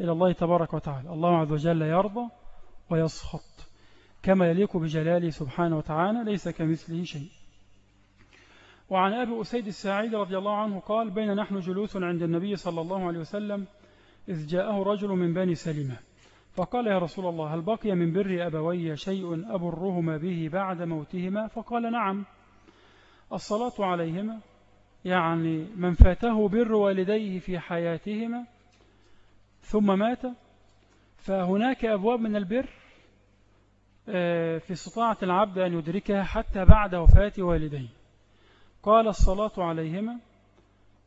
إلى الله تبارك وتعالى. الله عز وجل يرضى ويسخط. كما يليق بجلاله سبحانه وتعالى ليس كمثله شيء. وعن أبي أسيد الساعد رضي الله عنه قال بين نحن جلوس عند النبي صلى الله عليه وسلم إذ جاءه رجل من بني سلمة. فقال يا رسول الله هل بقي من بر أبوي شيء أبرهما به بعد موتهما؟ فقال نعم. الصلاة عليهما يعني من فاته بر والديه في حياتهما ثم مات فهناك أبواب من البر آه، في استطاعة العبد أن يدركها حتى بعد وفاة والديه. قال الصلاة عليهما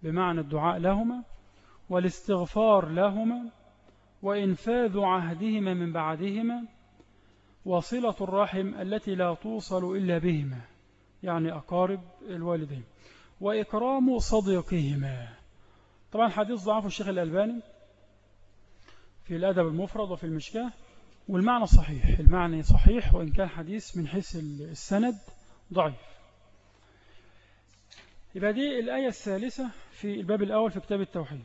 بمعنى الدعاء لهما والاستغفار لهما وإنفاذ عهدهما من بعدهما وصلة الرحم التي لا توصل إلا بهما يعني أقارب الوالدين وإكرام صديقهما. طبعا حديث ضعف الشيخ الألباني في الأدب المفرد وفي المشكاة والمعنى صحيح. المعنى صحيح وإن كان حديث من حيث السند ضعيف. يبقى دي الآية الثالثة في الباب الأول في كتاب التوحيد.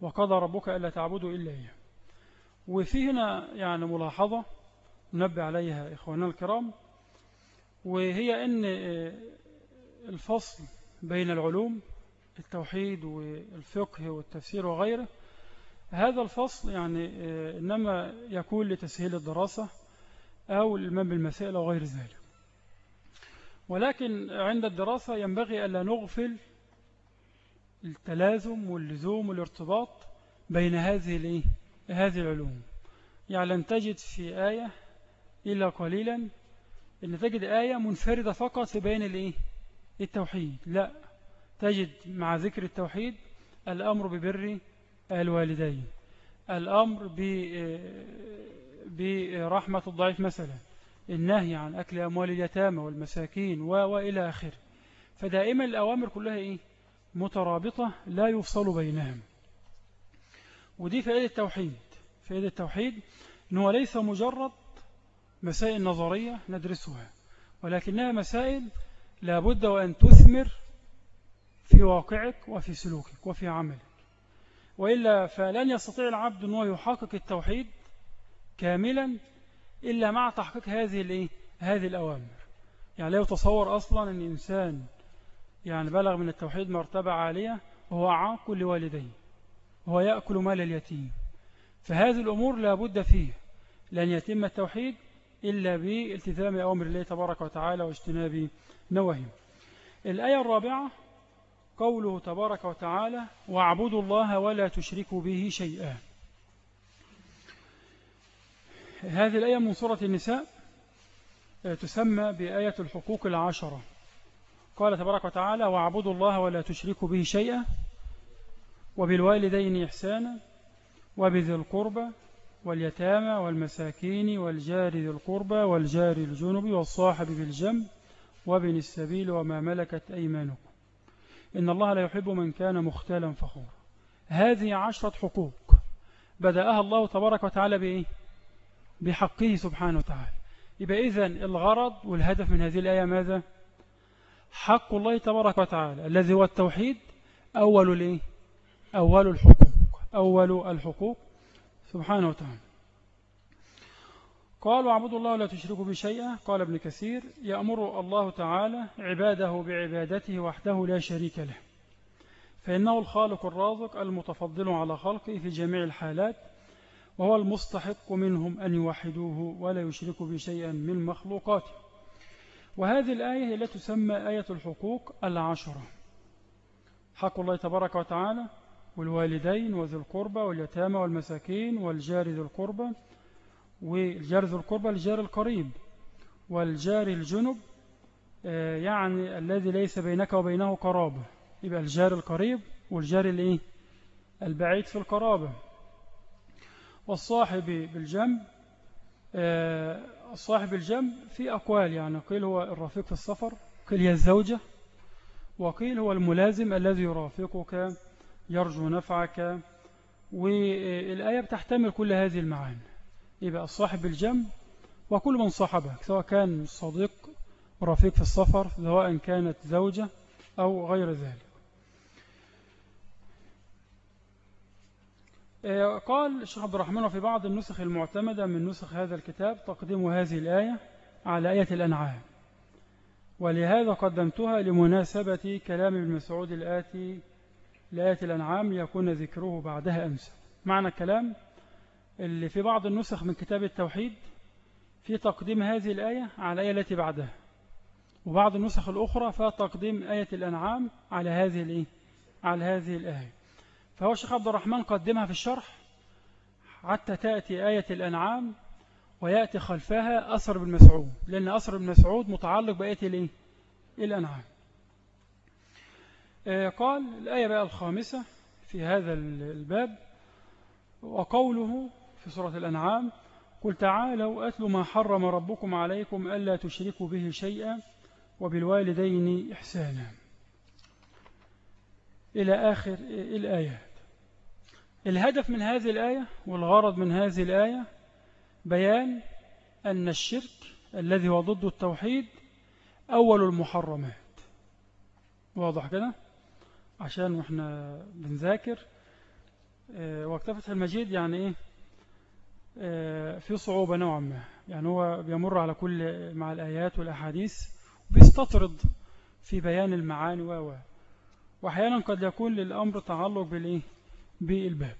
وقضى ربك ألا تعبدوا إلا إياه. وفي هنا يعني ملاحظة ننبه عليها إخواننا الكرام وهي أن الفصل بين العلوم التوحيد والفقه والتفسير وغيره هذا الفصل يعني إنما يكون لتسهيل الدراسة أو الإمام بالمسائل أو غير ذلك ولكن عند الدراسة ينبغي ألا نغفل التلازم واللزوم والارتباط بين هذه هذه العلوم يعني لن تجد في آية إلا قليلا إن تجد آية منفردة فقط بين الإيه؟ التوحيد لا تجد مع ذكر التوحيد الأمر ببر الوالدين. الأمر برحمة الضعيف مثلا النهي عن أكل أموال اليتامى والمساكين وإلى آخره. فدائما الأوامر كلها إيه؟ مترابطة لا يفصل بينهم. ودي فائدة التوحيد. فائدة التوحيد أنه ليس مجرد مسائل نظرية ندرسها ولكنها مسائل لابد وأن تثمر في واقعك وفي سلوكك وفي عملك. وإلا فلن يستطيع العبد أنه يحقق التوحيد كاملا إلا مع تحقيق هذه هذه الأوامر. يعني لا يتصور أصلا أن إنسان يعني بلغ من التوحيد مرتبة عالية وهو عاق لوالديه وهو يأكل مال اليتيم. فهذه الأمور لا بد فيه لن يتم التوحيد إلا بالتزام أوامر الله تبارك وتعالى واجتناب نواهيه. الآية الرابعة قوله تبارك وتعالى واعبدوا الله ولا تشركوا به شيئا. هذه الآية من سورة النساء آه، تسمى بآية الحقوق العشرة. قال تبارك وتعالى واعبدوا الله ولا تشركوا به شيئا وبالوالدين إحسانا وبذي القربى واليتامى والمساكين والجار ذي القربى والجار الجنب والصاحب بالجنب وابن السبيل وما ملكت أيمانكم. إن الله لا يحب من كان مختالا فخورا هذه عشرة حقوق بدأها الله تبارك وتعالى بإيه؟ بحقه سبحانه وتعالى يبقى إذن الغرض والهدف من هذه الآية ماذا؟ حق الله تبارك وتعالى الذي هو التوحيد أول الإيه؟ أول الحقوق أول الحقوق سبحانه وتعالى قال واعبدوا الله لا تشركوا بشيئا قال ابن كثير يأمر الله تعالى عباده بعبادته وحده لا شريك له فإنه الخالق الرازق المتفضل على خلقه في جميع الحالات وهو المستحق منهم أن يوحدوه ولا يشركوا بشيئا من مخلوقاته. وهذه الآية هي التي تسمى آية الحقوق العشرة. حق الله تبارك وتعالى والوالدين وذي القربى واليتامى والمساكين والجار ذي القربى والجار ذي القربى الجار القريب والجار الجنب آه، يعني الذي ليس بينك وبينه قرابة يبقى الجار القريب والجار الايه؟ البعيد في القرابة. والصاحب بالجنب آه، الصاحب الجنب في أقوال يعني قيل هو الرفيق في السفر قيل هي الزوجة وقيل هو الملازم الذي يرافقك يرجو نفعك والآية بتحتمل كل هذه المعاني. يبقى الصاحب الجنب وكل من صاحبك سواء كان صديق رفيق في السفر سواء كانت زوجة أو غير ذلك. آه، قال الشيخ عبد الرحمن وفي بعض النسخ المعتمدة من نسخ هذا الكتاب تقديم هذه الآية على آية الأنعام. ولهذا قدمتها لمناسبة كلام ابن مسعود الآتي لآية الأنعام ليكون ذكره بعدها أمس. معنى الكلام اللي في بعض النسخ من كتاب التوحيد في تقديم هذه الآية على الآية التي بعدها وبعض النسخ الأخرى فتقديم آية الأنعام على هذه الإيه؟ على هذه الآية فهو الشيخ عبد الرحمن قدمها في الشرح حتى تأتي آية الأنعام ويأتي خلفها أثر بن مسعود لأن أثر بن مسعود متعلق بآية الإيه؟ الأنعام آه، قال الآية بقى الخامسة في هذا الباب وقوله في سورة الأنعام قل تعالوا أتل ما حرم ربكم عليكم ألا تشركوا به شيئا وبالوالدين إحسانا. إلى آخر الآيات. الهدف من هذه الآية والغرض من هذه الآية بيان أن الشرك الذي هو ضد التوحيد أول المحرمات. واضح كده؟ عشان وإحنا بنذاكر آه، وقت المجيد يعني إيه؟ في صعوبة نوعا ما. يعني هو بيمر على كل مع الآيات والأحاديث بيستطرد في بيان المعاني و وأحيانا قد يكون للأمر تعلق بالإيه؟ بالباب.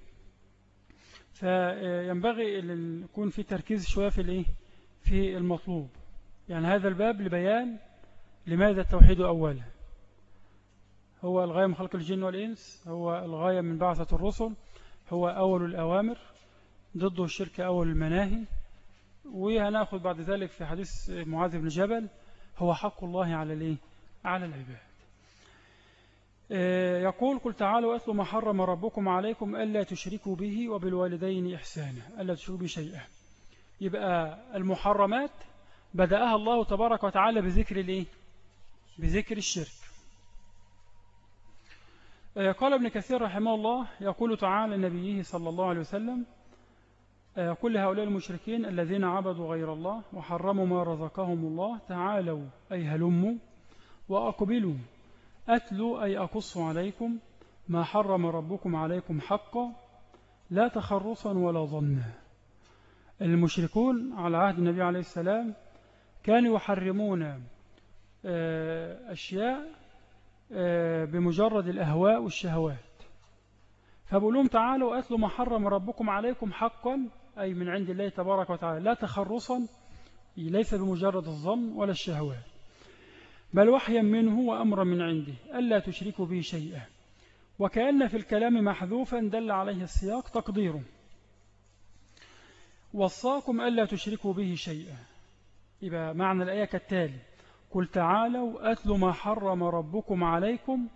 فينبغي أن يكون في تركيز شوية في الإيه؟ في المطلوب. يعني هذا الباب لبيان لماذا التوحيد أولا. هو الغاية من خلق الجن والإنس هو الغاية من بعثة الرسل هو أول الأوامر. ضده الشرك أول المناهي. وهنأخذ بعد ذلك في حديث معاذ بن جبل هو حق الله على الإيه؟ على العباد. آه، يقول قل تعالوا أتلوا ما حرم ربكم عليكم ألا تشركوا به وبالوالدين إحسانا ألا تشركوا به شيئا. يبقى المحرمات بدأها الله تبارك وتعالى بذكر الإيه؟ بذكر الشرك. آه، قال ابن كثير رحمه الله يقول تعالى لنبيه صلى الله عليه وسلم آه، كل هؤلاء المشركين الذين عبدوا غير الله وحرموا ما رزقهم الله تعالوا أي هلموا وأقبلوا. أتلوا أي أقص عليكم ما حرم ربكم عليكم حقا لا تخرصا ولا ظنا المشركون على عهد النبي عليه السلام كانوا يحرمون آه، أشياء آه، بمجرد الأهواء والشهوات. فبقول لهم تعالوا أتلوا ما حرم ربكم عليكم حقا أي من عند الله تبارك وتعالى. لا تخرصا ليس بمجرد الظن ولا الشهوات بل وحيا منه وأمرا من عنده. ألا تشركوا به شيئا. وكأن في الكلام محذوفا دل عليه السياق تقديره. وصاكم ألا تشركوا به شيئا. يبقى معنى الآية كالتالي. قل تعالوا أتلوا ما حرم ربكم عليكم.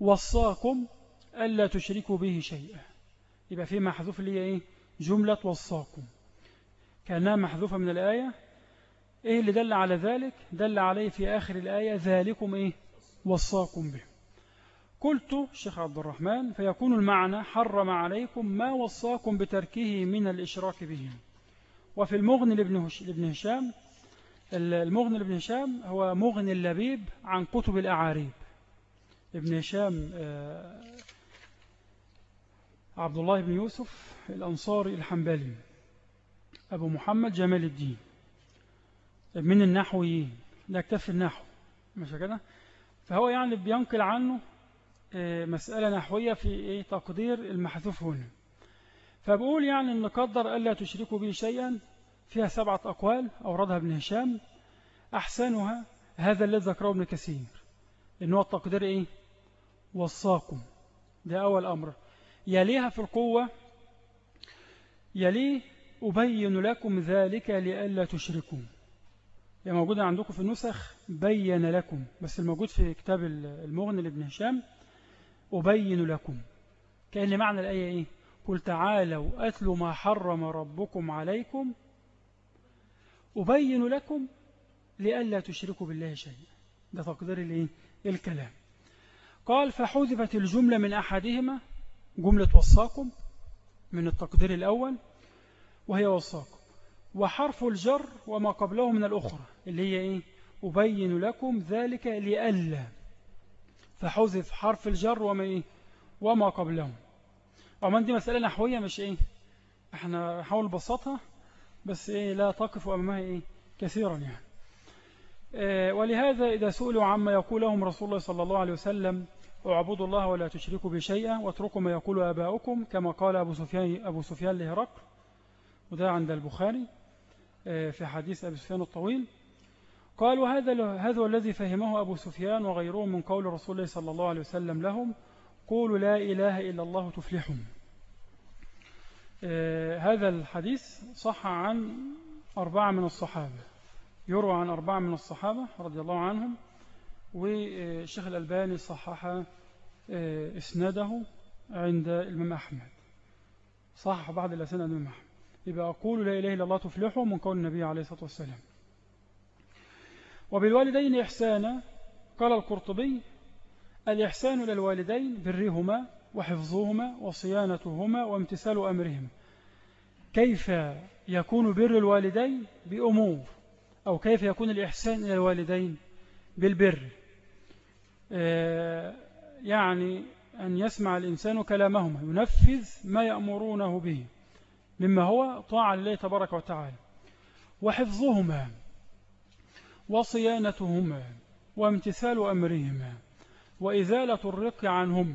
وصاكم ألا تشركوا به شيئا. يبقى في محذوف اللي هي إيه؟ جملة وصاكم. كأنها محذوفة من الآية. إيه اللي دل على ذلك؟ دل عليه في آخر الآية ذلكم إيه؟ وصاكم به. قلت الشيخ عبد الرحمن فيكون المعنى حرم عليكم ما وصاكم بتركه من الإشراك به. وفي المغني لابن هشام المغني لابن هشام هو مغني اللبيب عن كتب الأعاريب. ابن هشام آه، عبد الله بن يوسف الأنصاري الحنبلي أبو محمد جمال الدين. من النحويين ده اكتف النحو مش كده؟ فهو يعني بينقل عنه آه، مسألة نحوية في إيه؟ تقدير المحذوف هنا. فبقول يعني أن قدر ألا تشركوا به شيئا فيها سبعة أقوال أوردها ابن هشام. أحسنها هذا الذي ذكره ابن كثير إن هو التقدير إيه؟ وصاكم. ده أول أمر. يليها في القوة يليه أبين لكم ذلك لألا تشركوا. يعني موجود عندكم في النسخ بين لكم. بس الموجود في كتاب المغني لابن هشام أبين لكم. كأن معنى الآية إيه؟ قل تعالوا أتلوا ما حرم ربكم عليكم أبين لكم لئلا تشركوا بالله شيئا. ده تقدير الكلام قال فحذفت الجملة من أحدهما جملة وصاكم من التقدير الأول وهي وصاكم. وحرف الجر وما قبله من الأخرى اللي هي إيه؟ أبين لكم ذلك لئلا. فحذف حرف الجر وما, إيه؟ وما قبله. عمان دي مسألة نحوية مش إيه؟ إحنا نحاول نبسطها بس إيه؟ لا تقف أمامها إيه؟ كثيرا يعني. إيه ولهذا إذا سئلوا عما يقول لهم رسول الله صلى الله عليه وسلم اعبدوا الله ولا تشركوا بشيئا واتركوا ما يقول آباؤكم كما قال أبو سفيان, أبو سفيان لهرقل وده عند البخاري إيه في حديث أبي سفيان الطويل. قالوا هذا هذا الذي فهمه أبو سفيان وغيره من قول رسول الله صلى الله عليه وسلم لهم قولوا لا إله إلا الله تفلحون آه هذا الحديث صح عن أربعة من الصحابة يروى عن أربعة من الصحابة رضي الله عنهم. والشيخ الألباني صحح آه إسناده عند الإمام أحمد. صحح بعض الأسناد الإمام أحمد. يبقى أقول لا إله إلا الله تفلحوا من قول النبي عليه الصلاة والسلام. وبالوالدين إحسانا قال القرطبي الإحسان للوالدين برهما وحفظهما وصيانتهما وامتثال أمرهم. كيف يكون بر الوالدين بأمور؟ أو كيف يكون الإحسان إلى الوالدين بالبر؟ يعني أن يسمع الإنسان كلامهما ينفذ ما يأمرونه به مما هو طاعة لله تبارك وتعالى. وحفظهما وصيانتهما وامتثال أمرهما وإزالة الرق عنهم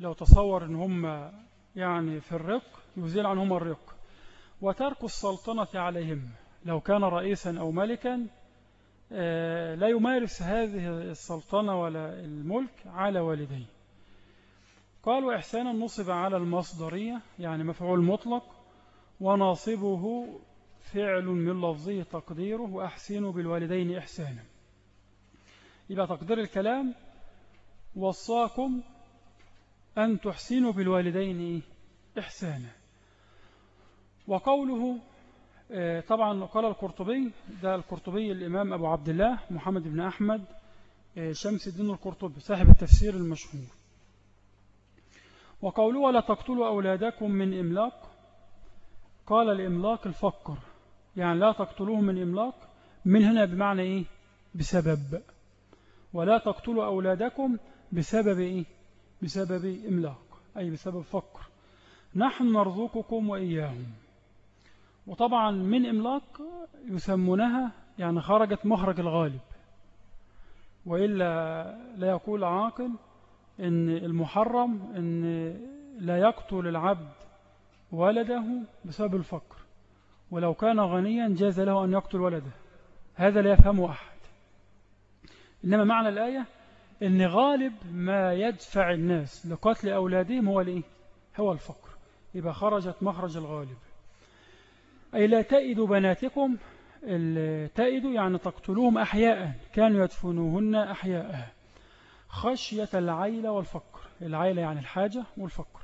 لو تصور أن هم يعني في الرق يزيل عنهم الرق. وترك السلطنة عليهم لو كان رئيسا أو ملكا آه، لا يمارس هذه السلطنة ولا الملك على والديه. قالوا إحسانا نصب على المصدرية يعني مفعول مطلق وناصبه فعل من لفظه تقديره وأحسنوا بالوالدين إحسانا. يبقى تقدير الكلام وصاكم أن تحسنوا بالوالدين إحسانا. وقوله آه، طبعا قال القرطبي ده القرطبي الإمام أبو عبد الله محمد بن أحمد آه، شمس الدين القرطبي صاحب التفسير المشهور. وقوله ولا تقتلوا أولادكم من إملاق قال الإملاق الفقر. يعني لا تقتلوهم من إملاق من هنا بمعنى إيه؟ بسبب. ولا تقتلوا أولادكم بسبب إيه؟ بسبب إملاق أي بسبب فقر. نحن نرزقكم وإياهم وطبعا من إملاق يسمونها يعني خرجت مخرج الغالب. وإلا لا يقول عاقل إن المحرم إن لا يقتل العبد ولده بسبب الفقر. ولو كان غنيا جاز له أن يقتل ولده. هذا لا يفهمه أحد. إنما معنى الآية أن غالب ما يدفع الناس لقتل أولادهم هو الإيه؟ هو الفقر. يبقى خرجت مخرج الغالب. أي لا تأيدوا بناتكم تأيدوا يعني تقتلوهم أحياء كانوا يدفنوهن أحياء. خشية العيلة والفقر العيلة يعني الحاجة والفقر.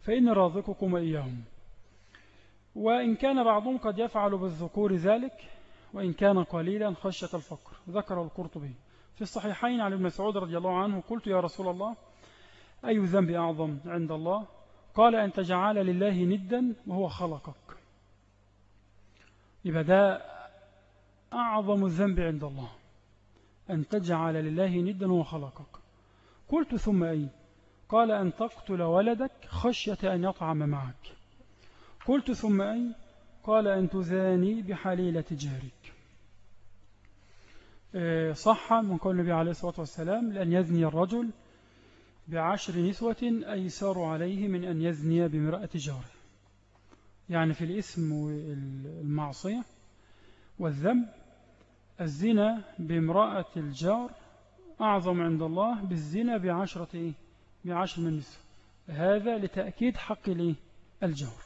فإن رازقكم إياهم. وإن كان بعضهم قد يفعل بالذكور ذلك وإن كان قليلا خشية الفقر. ذكر القرطبي في الصحيحين عن ابن مسعود رضي الله عنه قلت يا رسول الله أي ذنب أعظم عند الله؟ قال أن تجعل لله ندا وهو خلقك. يبقى ده أعظم الذنب عند الله. أن تجعل لله ندا وهو خلقك قلت ثم أي قال أن تقتل ولدك خشية أن يطعم معك. قلت ثم أي قال أن تزاني بحليلة جارك. آه، صح من قول النبي عليه الصلاة والسلام لأن يزني الرجل بعشر نسوة أيسار عليه من أن يزني بمرأة جاره. يعني في الاسم والمعصية والذنب الزنا بامرأة الجار أعظم عند الله بالزنا بعشرة إيه؟ بعشر من نسوة هذا لتأكيد حق الجار.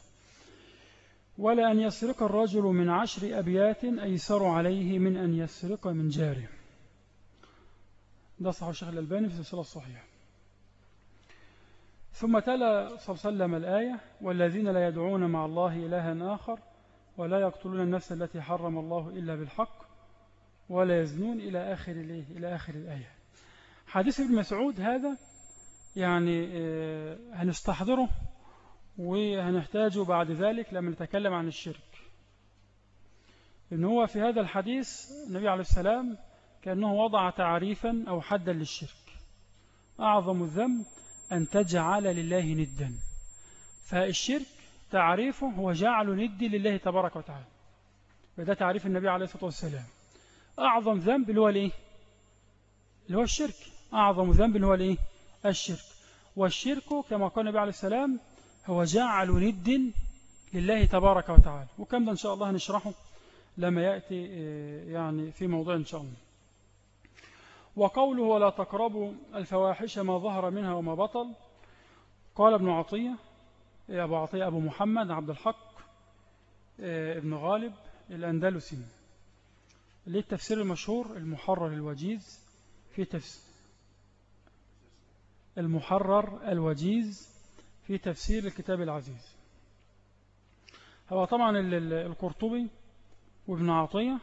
ولا أن يسرق الرجل من عشر أبيات أيسر عليه من أن يسرق من جاره. ده صحيح الشيخ الألباني في سلسلة الصحيح ثم تلا صلى الله عليه وسلم الآية والذين لا يدعون مع الله إلها آخر ولا يقتلون النفس التي حرم الله إلا بالحق ولا يزنون إلى آخر, إلى آخر الآية. حديث ابن مسعود هذا يعني آه، هنستحضره وهنحتاجه بعد ذلك لما نتكلم عن الشرك. إن هو في هذا الحديث النبي عليه السلام كأنه وضع تعريفا أو حدا للشرك. أعظم الذنب أن تجعل لله ندا. فالشرك تعريفه هو جعل ند لله تبارك وتعالى. وده تعريف النبي عليه الصلاة والسلام. أعظم ذنب اللي هو الإيه اللي هو الشرك. أعظم ذنب اللي هو الإيه الشرك. والشرك كما قال النبي عليه السلام هو جعل ند لله تبارك وتعالى. وكم ده إن شاء الله نشرحه لما يأتي آه، يعني في موضوع إن شاء الله. وقوله ولا تقربوا الفواحش ما ظهر منها وما بطل. قال ابن عطية أبو عطية أبو محمد عبد الحق آه، ابن غالب الأندلسي. ليه التفسير المشهور المحرر الوجيز في تفسير المحرر الوجيز في تفسير الكتاب العزيز. هو طبعا القرطبي وابن عطية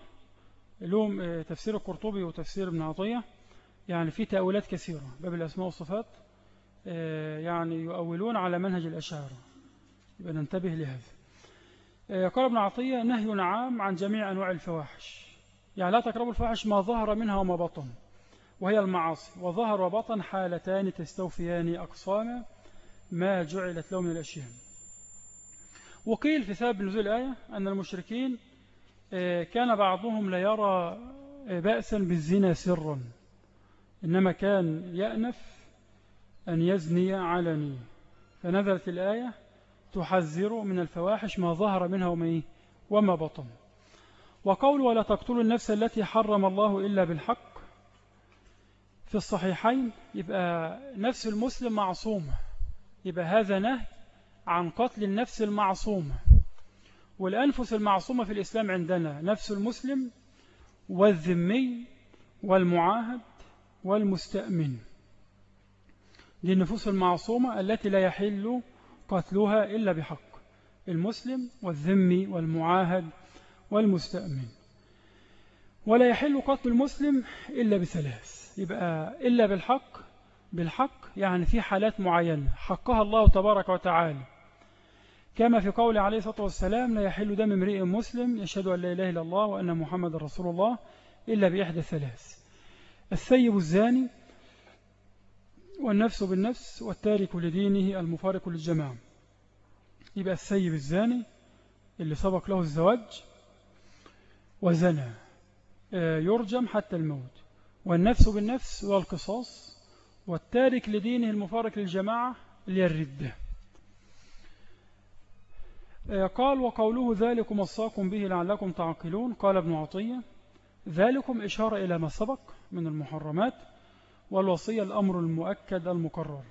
لهم آه، تفسير القرطبي وتفسير ابن عطية. يعني في تأويلات كثيرة باب الأسماء والصفات آه، يعني يؤولون على منهج الأشاعرة. يبقى ننتبه لهذا. آه، قال ابن عطية نهي عام عن جميع أنواع الفواحش. يعني لا تقربوا الفواحش ما ظهر منها وما بطن وهي المعاصي. وظهر وبطن حالتان تستوفيان أقسام ما جعلت له من الأشياء. وقيل في سبب نزول الآية أن المشركين آه، كان بعضهم لا يرى بأسا بالزنا سرا. إنما كان يأنف أن يزني علني. فنزلت الآية تحذر من الفواحش ما ظهر منها وما بطن. وقول ولا تقتلوا النفس التي حرم الله إلا بالحق. في الصحيحين يبقى نفس المسلم معصومة يبقى هذا نهي عن قتل النفس المعصومة والأنفس المعصومة في الإسلام عندنا نفس المسلم والذمي والمعاهد. والمستأمن دي النفوس المعصومة التي لا يحل قتلها إلا بحق المسلم والذمي والمعاهد والمستأمن. ولا يحل قتل المسلم إلا بثلاث يبقى إلا بالحق بالحق يعني في حالات معينة حقها الله تبارك وتعالى. كما في قول عليه الصلاة والسلام لا يحل دم امرئ مسلم يشهد أن لا إله إلا الله وأن محمد رسول الله إلا بإحدى ثلاث الثيب الزاني والنفس بالنفس والتارك لدينه المفارق للجماعة يبقى الثيب الزاني اللي سبق له الزواج وزنى آه، يرجم حتى الموت. والنفس بالنفس والقصاص والتارك لدينه المفارق للجماعة ليرده آه، قال وقوله ذلكم وصاكم به لعلكم تعقلون قال ابن عطية ذلكم إشارة إلى ما سبق من المحرمات والوصية الأمر المؤكد المقرر.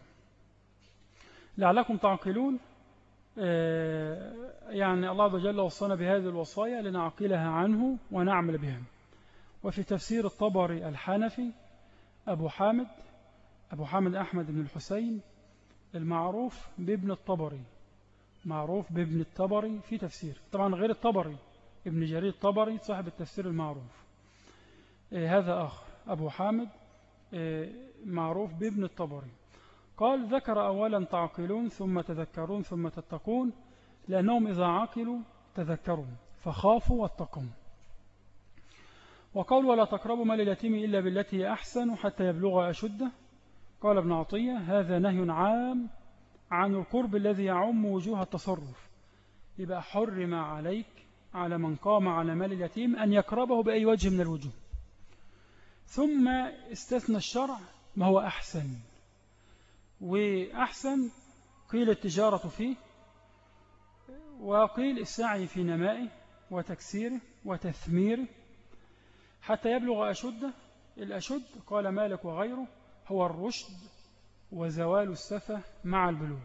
لعلكم تعقلون آه، يعني الله عز وجل وصانا بهذه الوصايا لنعقلها عنه ونعمل بها. وفي تفسير الطبري الحنفي أبو حامد أبو حامد أحمد بن الحسين المعروف بابن الطبري. معروف بابن الطبري في تفسير. طبعا غير الطبري ابن جرير الطبري صاحب التفسير المعروف. إيه هذا آخر. أبو حامد إيه معروف بابن الطبري. قال ذكر أولا تعقلون ثم تذكرون ثم تتقون لأنهم إذا عقلوا تذكرون فخافوا واتقون. وقال ولا تقربوا مال اليتيم إلا بالتي هي أحسن حتى يبلغ أشده. قال ابن عطية هذا نهي عام عن القرب الذي يعم وجوه التصرف. يبقى حرم عليك على من قام على مال اليتيم أن يقربه بأي وجه من الوجوه. ثم استثنى الشرع ما هو أحسن. وأحسن قيل التجارة فيه وقيل السعي في نمائه وتكسيره وتثميره. حتى يبلغ أشده الأشد قال مالك وغيره هو الرشد وزوال السفة مع البلوغ.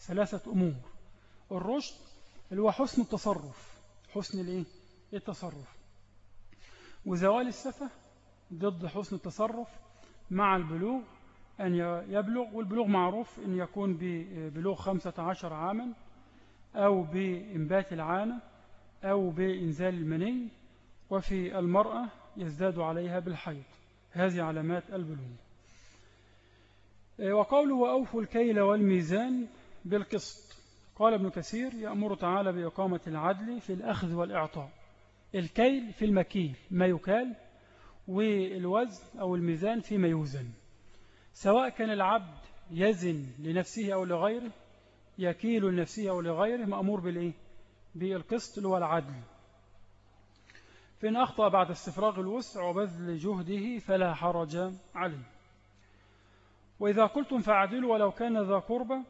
ثلاثة أمور. الرشد اللي هو حسن التصرف. حسن التصرف. وزوال السفة ضد حسن التصرف مع البلوغ أن يبلغ والبلوغ معروف أن يكون ببلوغ خمسة عشر عاما أو بإنبات العانة أو بإنزال المني وفي المرأة يزداد عليها بالحيض. هذه علامات البلوغ. وقوله وأوفوا الكيل والميزان بالقسط. قال ابن كثير يأمر تعالى بإقامة العدل في الأخذ والإعطاء. الكيل في المكيل ما يكال والوزن أو الميزان فيما يوزن. سواء كان العبد يزن لنفسه أو لغيره يكيل لنفسه أو لغيره مأمور بالإيه؟ بالقسط اللي هو العدل. فإن أخطأ بعد استفراغ الوسع وبذل جهده فلا حرج عليه. وإذا قلتم فعدلوا ولو كان ذا قربة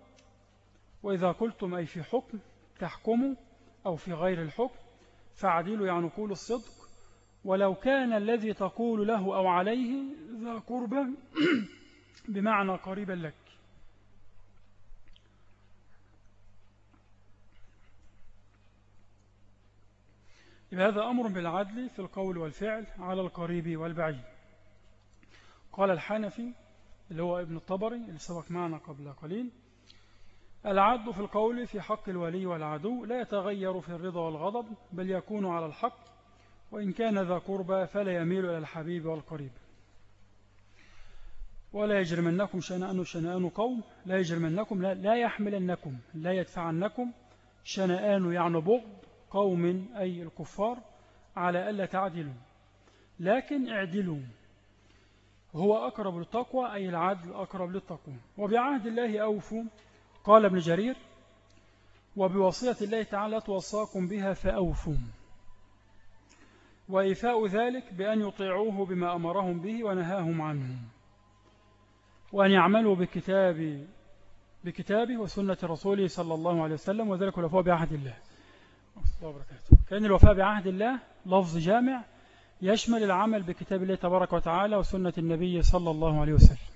وإذا قلتم أي في حكم تحكموا أو في غير الحكم فعدلوا يعني قول الصدق ولو كان الذي تقول له أو عليه ذا قربة بمعنى قريبا لك. هذا أمر بالعدل في القول والفعل على القريب والبعيد. قال الحنفي اللي هو ابن الطبري اللي سبق معنا قبل قليل العدل في القول في حق الولي والعدو لا يتغير في الرضا والغضب بل يكون على الحق وإن كان ذا قربى فلا يميل إلى الحبيب والقريب. ولا يجرمنكم شنآن شنآن قوم لا يجرمنكم لا, لا يحملنكم لا يدفعنكم. شنآن يعني بغض قوم أي الكفار على ألا تعدلوا. لكن اعدلوا. هو أقرب للتقوى أي العدل أقرب للتقوى. وبعهد الله أوفوا. قال ابن جرير وبوصية الله تعالى توصاكم بها فأوفوا. وإيفاء ذلك بأن يطيعوه بما أمرهم به ونهاهم عنه. وأن يعملوا بكتاب بكتابه وسنة رسوله صلى الله عليه وسلم وذلك الوفاء بعهد الله. كأن الوفاء بعهد الله لفظ جامع يشمل العمل بكتاب الله تبارك وتعالى وسنة النبي صلى الله عليه وسلم.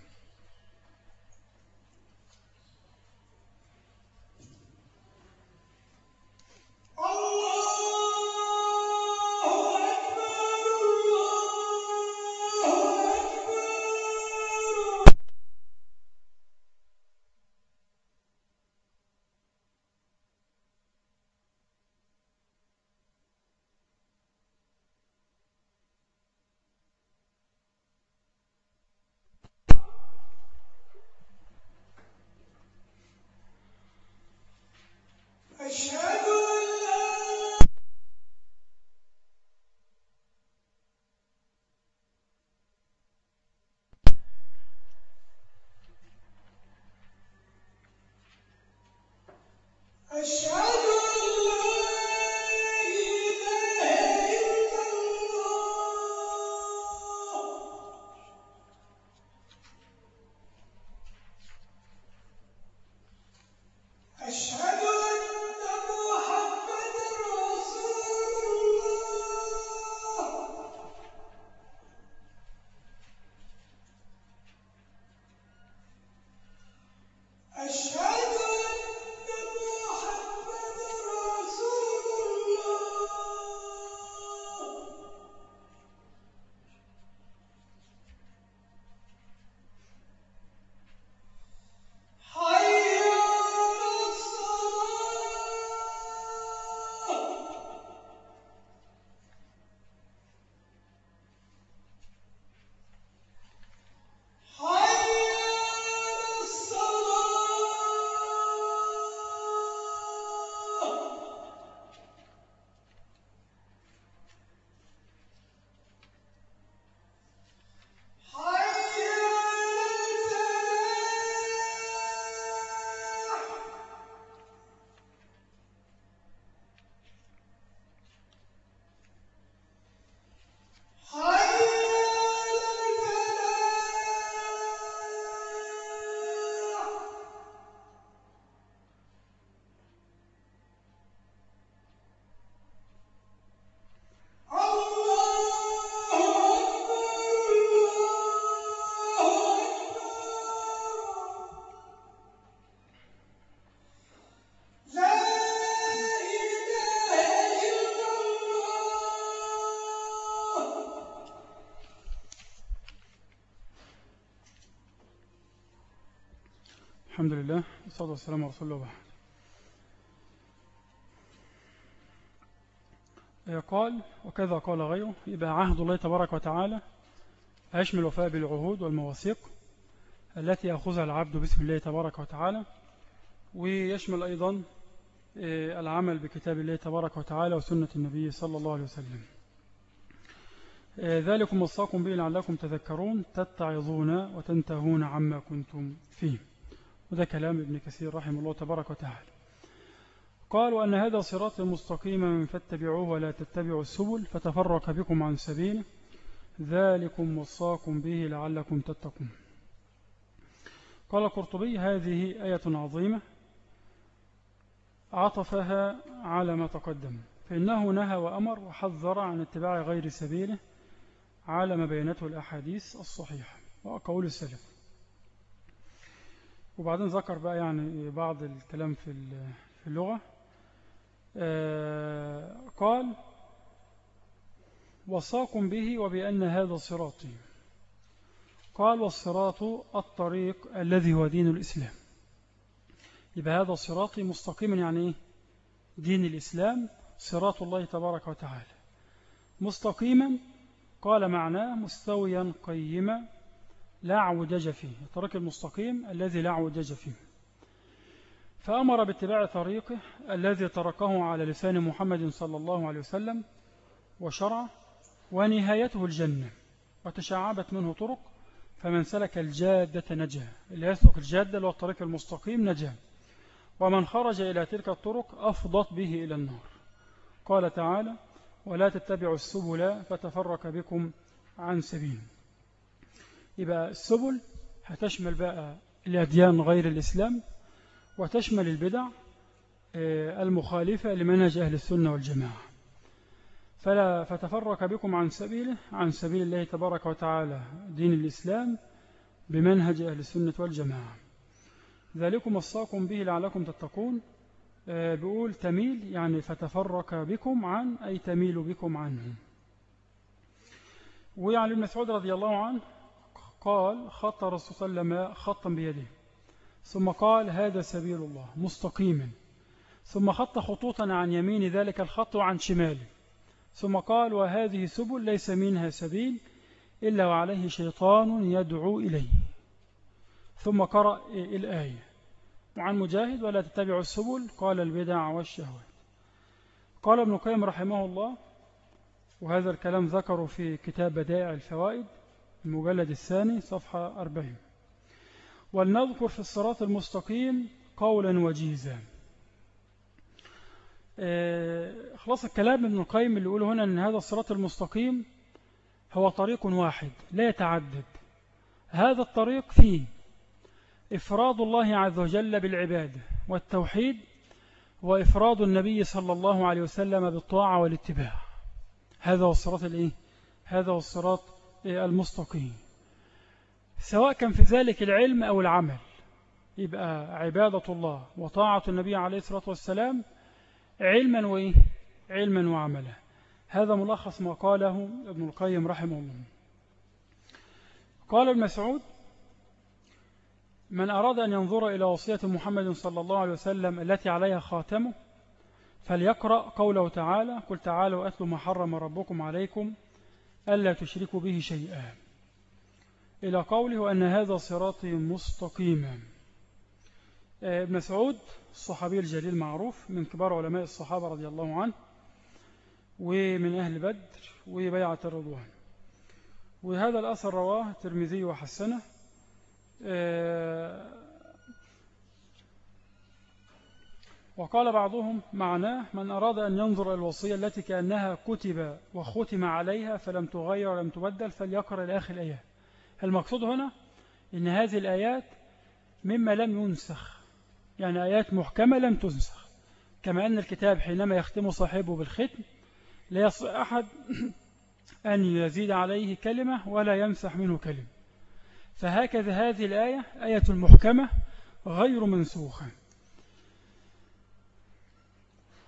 الحمد لله والصلاة والسلام على رسول الله قال وكذا قال غيره يبقى عهد الله تبارك وتعالى يشمل الوفاء بالعهود والمواثيق التي يأخذها العبد باسم الله تبارك وتعالى ويشمل أيضا آه، العمل بكتاب الله تبارك وتعالى وسنة النبي صلى الله عليه وسلم. آه، ذلكم وصاكم به لعلكم تذكرون تتعظون وتنتهون عما كنتم فيه. وده كلام ابن كثير رحمه الله تبارك وتعالى. قال وأن هذا صراط مستقيما فاتبعوه ولا تتبعوا السبل فتفرق بكم عن سبيله. ذلكم وصاكم به لعلكم تتقون. قال القرطبي هذه آية عظيمة عطفها على ما تقدم. فإنه نهى وأمر وحذر عن اتباع غير سبيله على ما بينته الأحاديث الصحيحة وقول السلف. وبعدين ذكر بقى يعني بعض الكلام في اللغة. آه، قال وصاكم به وبأن هذا صراطي. قال والصراط الطريق الذي هو دين الإسلام. يبقى هذا صراطي مستقيما يعني إيه؟ دين الإسلام صراط الله تبارك وتعالى. مستقيما قال معناه مستويا قيما. لا عوجج فيه الطريق المستقيم الذي لا عوجج فيه. فأمر باتباع طريقه الذي تركه على لسان محمد صلى الله عليه وسلم وشرع ونهايته الجنة وتشعبت منه طرق فمن سلك الجادة نجا. اللي يسلك الجادة اللي هو الطريق المستقيم نجا. ومن خرج إلى تلك الطرق أفضت به إلى النار. قال تعالى ولا تتبعوا السبل فتفرق بكم عن سبيل يبقى السبل هتشمل بقى الأديان غير الإسلام وتشمل البدع آه، المخالفة لمنهج أهل السنة والجماعة. فلا فتفرق بكم عن سبيله عن سبيل الله تبارك وتعالى دين الإسلام بمنهج أهل السنة والجماعة. ذلكم وصاكم به لعلكم تتقون. آه، بيقول تميل يعني فتفرق بكم عن أي تميل بكم عنه. ويعني ابن مسعود رضي الله عنه قال خط الرسول صلى الله عليه وسلم خطا بيده. ثم قال هذا سبيل الله مستقيما ثم خط خطوطا عن يمين ذلك الخط وعن شماله. ثم قال وهذه سبل ليس منها سبيل إلا وعليه شيطان يدعو إليه. ثم قرأ الآية. وعن مجاهد ولا تتبعوا السبل؟ قال البدع والشهوات. قال ابن قيم رحمه الله وهذا الكلام ذكره في كتاب بدائع الفوائد المجلد الثاني صفحة 40 ولنذكر في الصراط المستقيم قولا وجيزا. آه، خلاص الكلام ابن القيم اللي يقول هنا أن هذا الصراط المستقيم هو طريق واحد لا يتعدد. هذا الطريق فيه إفراد الله عز وجل بالعبادة والتوحيد وإفراد النبي صلى الله عليه وسلم بالطاعة والاتباع. هذا هو الصراط الإيه؟ هذا هو الصراط المستقيم. سواء كان في ذلك العلم أو العمل. يبقى عبادة الله وطاعة النبي عليه الصلاة والسلام علما وإيه؟ علما وعملا. هذا ملخص ما قاله ابن القيم رحمه الله. قال ابن مسعود من أراد أن ينظر إلى وصية محمد صلى الله عليه وسلم التي عليها خاتمه فليقرأ قوله تعالى قل تعالوا أتلوا ما حرم ربكم عليكم ألا تشركوا به شيئا. إلى قوله أن هذا صراطي مستقيما آه، ابن سعود الصحابي الجليل معروف من كبار علماء الصحابة رضي الله عنه ومن أهل بدر وبيعة الرضوان. وهذا الأثر رواه الترمذي وحسنه آه، وقال بعضهم معناه من أراد أن ينظر الوصية التي كأنها كتب وختم عليها فلم تغير ولم تبدل فليقرأ الآخر الآيات المقصود هنا إن هذه الآيات مما لم ينسخ يعني آيات محكمة لم تنسخ. كما أن الكتاب حينما يختم صاحبه بالختم لا يستطيع أحد أن يزيد عليه كلمة ولا يمسح منه كلمة. فهكذا هذه الآية آية محكمة غير منسوخة.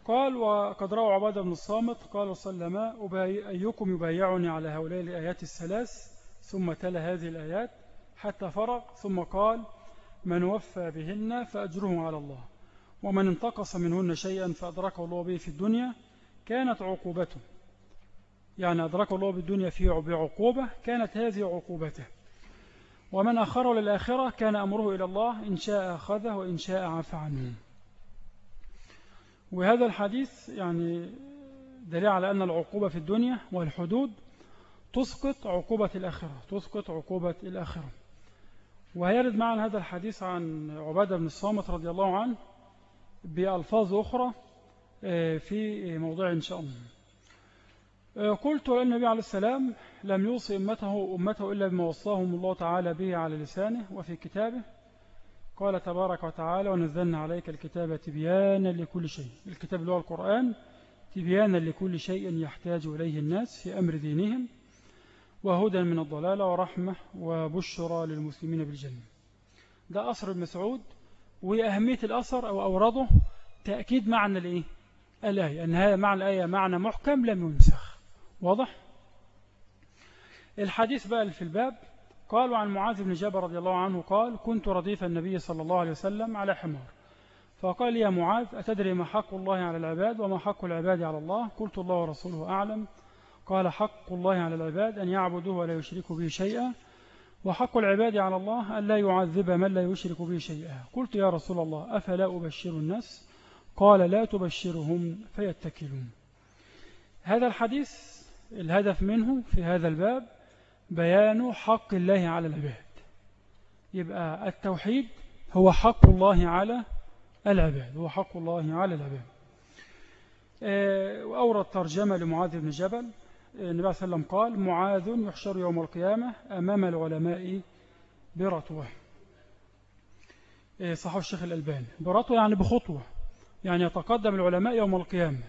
قال وقد روى عبادة بن الصامت قال صلى الله أيكم يبايعني على هؤلاء الآيات الثلاث ثم تلا هذه الآيات حتى فرغ ثم قال من وفى بهن فأجره على الله ومن انتقص منهن شيئا فأدركه الله به في الدنيا كانت عقوبته. يعني أدركه الله بالدنيا في بعقوبة كانت هذه عقوبته. ومن أخره للآخرة كان أمره إلى الله إن شاء أخذه وإن شاء عفى عنه. وهذا الحديث يعني دليل على أن العقوبة في الدنيا والحدود تسقط عقوبة الآخرة تسقط عقوبة الآخرة. ويرد معنا هذا الحديث عن عبادة بن الصامت رضي الله عنه بألفاظ أخرى آه، في موضوع إن شاء الله. آه، قلت النبي عليه السلام لم يوصي أمته, أمته إلا بما وصاهم الله تعالى به على لسانه وفي كتابه. قال تبارك وتعالى ونزلنا عليك الكتاب تبيانا لكل شيء الكتاب اللي هو القرآن تبيانا لكل شيء يحتاج إليه الناس في أمر دينهم وهدى من الضلالة ورحمة وبشرى للمسلمين بالجنة ده أثر المسعود وأهمية الأثر أو أورده تأكيد معنى الإيه؟ الآية أن هذا معنى الآية معنى محكم لم ينسخ واضح؟ الحديث بقى في الباب قالوا عن معاذ بن جبل رضي الله عنه قال كنت رديف النبي صلى الله عليه وسلم على حمار. فقال يا معاذ أتدري ما حق الله على العباد وما حق العباد على الله؟ قلت الله ورسوله أعلم. قال حق الله على العباد أن يعبدوه ولا يشركوا به شيئا وحق العباد على الله أن لا يعذب من لا يشرك به شيئا. قلت يا رسول الله أفلا أبشر الناس؟ قال لا تبشرهم فيتكلون. هذا الحديث الهدف منه في هذا الباب بيان حق الله على العباد. يبقى التوحيد هو حق الله على العباد هو حق الله على العباد. آه، وأورد ترجمة لمعاذ بن جبل. النبي صلى الله عليه وسلم قال معاذ يحشر يوم القيامة أمام العلماء برتوة إيه، صحوا الشيخ الألباني. برتوة يعني بخطوة يعني يتقدم العلماء يوم القيامة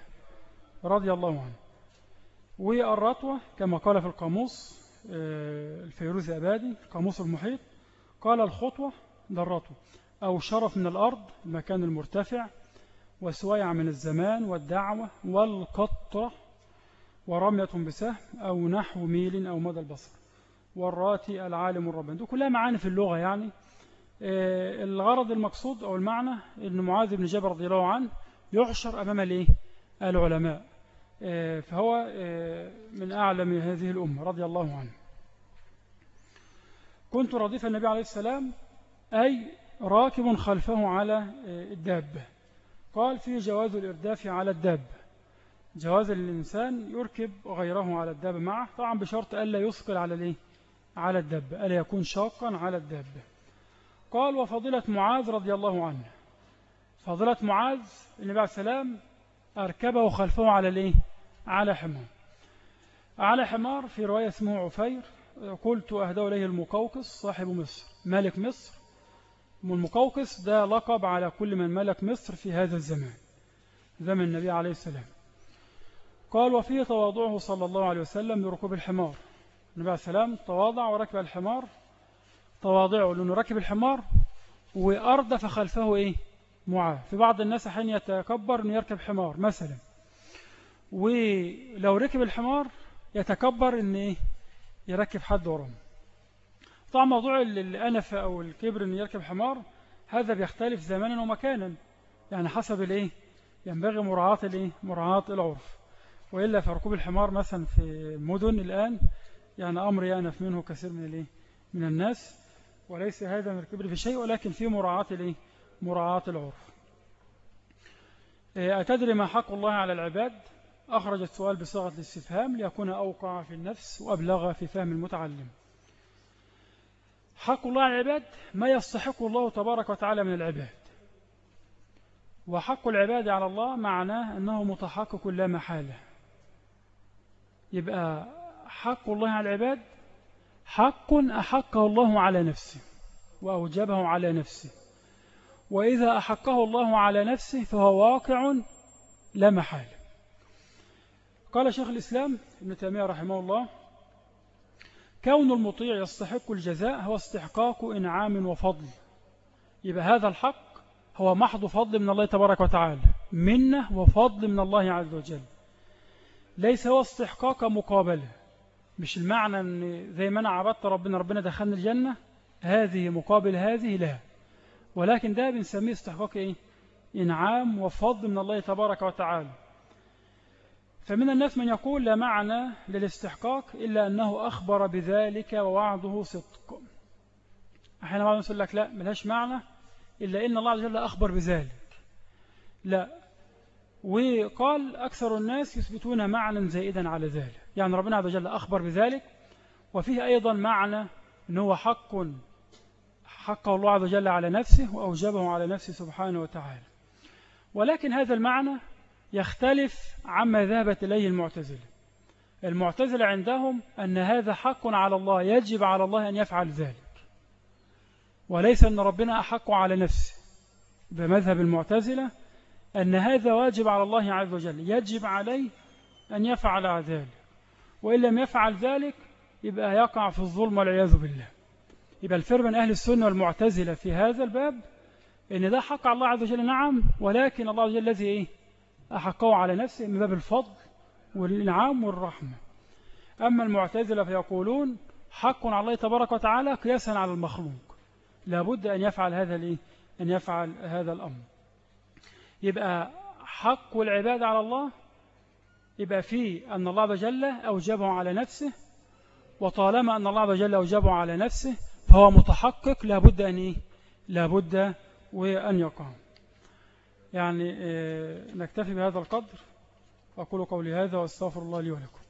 رضي الله عنه. والرتوة كما قال في القاموس الفيروز أبادي القاموس المحيط. قال الخطوة الرتوة أو شرف من الأرض المكان المرتفع وسويع من الزمان والدعوة والقطرة ورمية بسهم أو نحو ميل أو مدى البصر. والراتي العالم الرباني دي كلها معاني في اللغة يعني. آه، الغرض المقصود أو المعنى أن معاذ بن جبل رضي الله عنه يحشر أمام الإيه؟ العلماء. آه، فهو آه، من أعلم هذه الأمة رضي الله عنه. كنت رديف النبي عليه السلام أي راكب خلفه على الدابة. قال في جواز الإرداف على الدابة. جواز الإنسان يركب غيره على الدابة معه طبعا بشرط ألا يثقل على الإيه؟ على الدابة ألا يكون شاقا على الدابة. قال وفضيلة معاذ رضي الله عنه. فضيلة معاذ النبي عليه السلام أركبه خلفه على الإيه؟ على حمار. على حمار في رواية اسمه عفير قلت أهدوا إليه المقوقس صاحب مصر ملك مصر. المقوقس ده لقب على كل من ملك مصر في هذا الزمان زمن النبي عليه السلام. قال وفيه تواضعه صلى الله عليه وسلم لركوب الحمار. النبي عليه السلام تواضع وركب الحمار. تواضعه لأنه ركب الحمار وأردف خلفه إيه؟ معاه في بعض الناس حين يتكبر أنه يركب حمار مثلا. ولو ركب الحمار يتكبر أن إيه؟ يركب حد وراه طبعا موضوع الأنف أو الكبر أن يركب حمار هذا بيختلف زمانا ومكانا. يعني حسب الإيه ينبغي مراعاة الإيه مراعاة العرف. وإلا فركوب الحمار مثلا في المدن الآن يعني أمر يأنف منه كثير من الإيه؟ من الناس. وليس هذا من الكبر في شيء ولكن في مراعاة الإيه؟ مراعاة العرف. إيه، أتدري ما حق الله على العباد؟ أخرج السؤال بصيغة الاستفهام ليكون أوقع في النفس وأبلغ في فهم المتعلم. حق الله على العباد ما يستحق الله تبارك وتعالى من العباد. وحق العباد على الله معناه أنه متحقق لا محالة. يبقى حق الله على العباد حق أحقه الله على نفسه وأوجبه على نفسه. وإذا أحقه الله على نفسه فهو واقع لا محالة. قال شيخ الإسلام ابن تيمية رحمه الله كون المطيع يستحق الجزاء هو استحقاق إنعام وفضل. يبقى هذا الحق هو محض فضل من الله تبارك وتعالى منة وفضل من الله عز وجل. ليس هو استحقاق مقابلة. مش المعنى أن زي ما أنا عبدت ربنا ربنا دخلنا الجنة هذه مقابل هذه لا. ولكن ده بنسميه استحقاق إيه؟ إنعام وفضل من الله تبارك وتعالى. فمن الناس من يقول لا معنى للاستحقاق إلا أنه أخبر بذلك ووعده صدق. أحيانا بعض يقول لك لا ملهاش معنى إلا إن الله عز وجل أخبر بذلك. لا. وقال أكثر الناس يثبتون معنى زائدا على ذلك. يعني ربنا عز وجل أخبر بذلك وفيه أيضا معنى أنه حق حقه الله عز وجل على نفسه وأوجبه على نفسه سبحانه وتعالى. ولكن هذا المعنى يختلف عما ذهبت إليه المعتزلة المعتزلة عندهم أن هذا حق على الله يجب على الله أن يفعل ذلك. وليس أن ربنا أحق على نفسه. بمذهب المعتزلة أن هذا واجب على الله عز وجل يجب عليه أن يفعل ذلك. وإن لم يفعل ذلك يبقى يقع في الظلم والعياذ بالله. يبقى الفرق بين أهل السنة والمعتزلة في هذا الباب إن ده حق على الله عز وجل نعم. ولكن الله عز وجل الذي إيه؟ أحقه على نفسه من باب الفضل والإنعام والرحمة. أما المعتزلة فيقولون حق على الله تبارك وتعالى قياسا على المخلوق. لابد أن يفعل هذا الإيه أن يفعل هذا الأمر. يبقى حق العباد على الله يبقى فيه أن الله عز وجل أوجبه على نفسه وطالما أن الله عز وجل أوجبه على نفسه فهو متحقق لابد أن إيه؟ لابد وأن يقع يعني آه، نكتفي بهذا القدر أقول قولي هذا وأستغفر الله لي ولكم.